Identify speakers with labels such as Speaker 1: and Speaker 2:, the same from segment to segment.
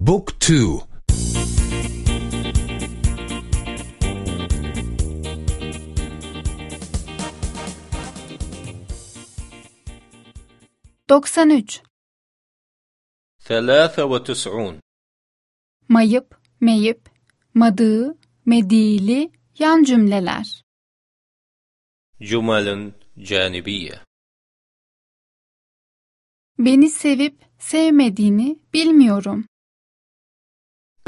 Speaker 1: Book 2
Speaker 2: 93
Speaker 3: 93
Speaker 2: Mayıp, meyip, madığı, medili yan cümleler.
Speaker 3: Cumalın canibiye
Speaker 2: Beni sevip sevmediğini bilmiyorum.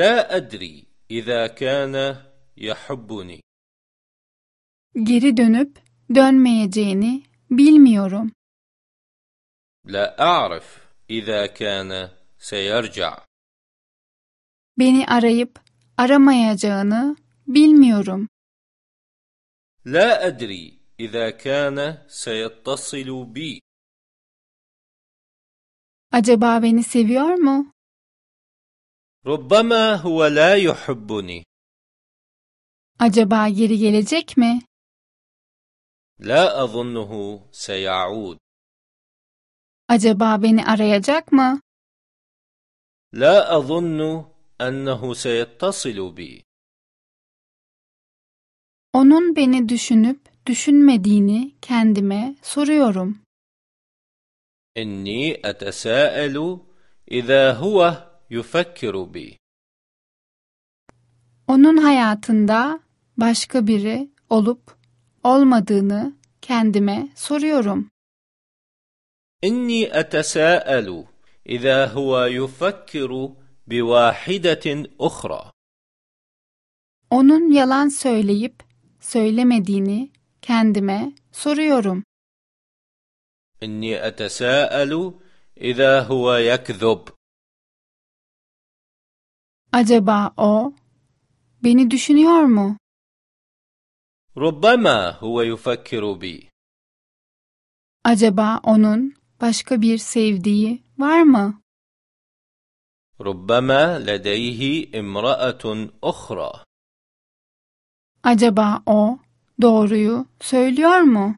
Speaker 3: لا أدري إذا كان يحبني
Speaker 2: Geri dönüp dönmeyeceğini bilmiyorum.
Speaker 3: لا أعرف إذا كان سيرجع
Speaker 2: Beni arayıp aramayacağını bilmiyorum.
Speaker 3: لا أدري إذا كان سيتصل بي
Speaker 2: Acaba beni seviyor mu?
Speaker 3: ربما هو لا يحبني
Speaker 2: Acaba geri gelecek mi?
Speaker 3: لا أظنه سيعود
Speaker 2: Acaba beni arayacak mı?
Speaker 3: لا أظن أنه سيتصل بي
Speaker 2: Onun beni düşünüp düşünmediğini kendime soruyorum.
Speaker 3: إني أتساءل إذا هو yufekkiru bi.
Speaker 2: Onun hayatında başka biri olup olmadığını kendime soruyorum.
Speaker 3: İnni etesâelu izâ huve yufekkiru bi vâhidetin uhra.
Speaker 2: Onun yalan söyleyip söylemediğini kendime soruyorum.
Speaker 3: İnni etesâelu izâ huve yekzub
Speaker 2: Acaba o beni düşünüyor mu?
Speaker 3: ربما هو يفكر بي
Speaker 2: Acaba onun başka bir sevdiği var mı?
Speaker 3: ربما لديه امرأة أخرى
Speaker 2: Acaba o doğruyu söylüyor mu?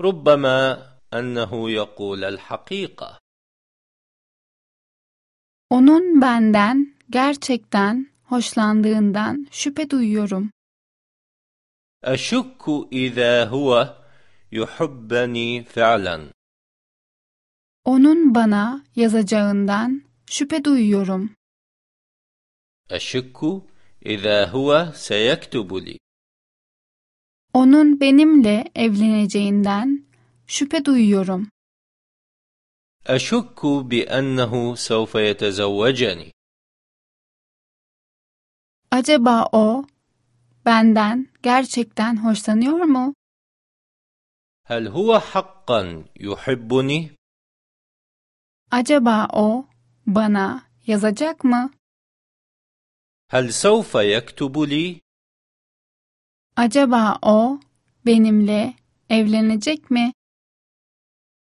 Speaker 3: ربما أنه يقول الحقيقة
Speaker 2: Onun benden gerçekten hoşlandığından şüphe duyuyorum.
Speaker 3: Eşukku izâ huve yuhubbeni fe'len.
Speaker 2: Onun bana yazacağından şüphe duyuyorum.
Speaker 3: Eşukku izâ huve seyektubu.
Speaker 2: Onun benimle evleneceğinden şüphe duyuyorum.
Speaker 3: أشك بأنه سوف يتزوجني
Speaker 2: Acaba o benden gerçekten hoşlanıyor mu?
Speaker 3: هل هو حقا يحبني؟
Speaker 2: Acaba o bana yazacak mı?
Speaker 3: هل سوف يكتب لي؟
Speaker 2: Acaba o benimle evlenecek mi?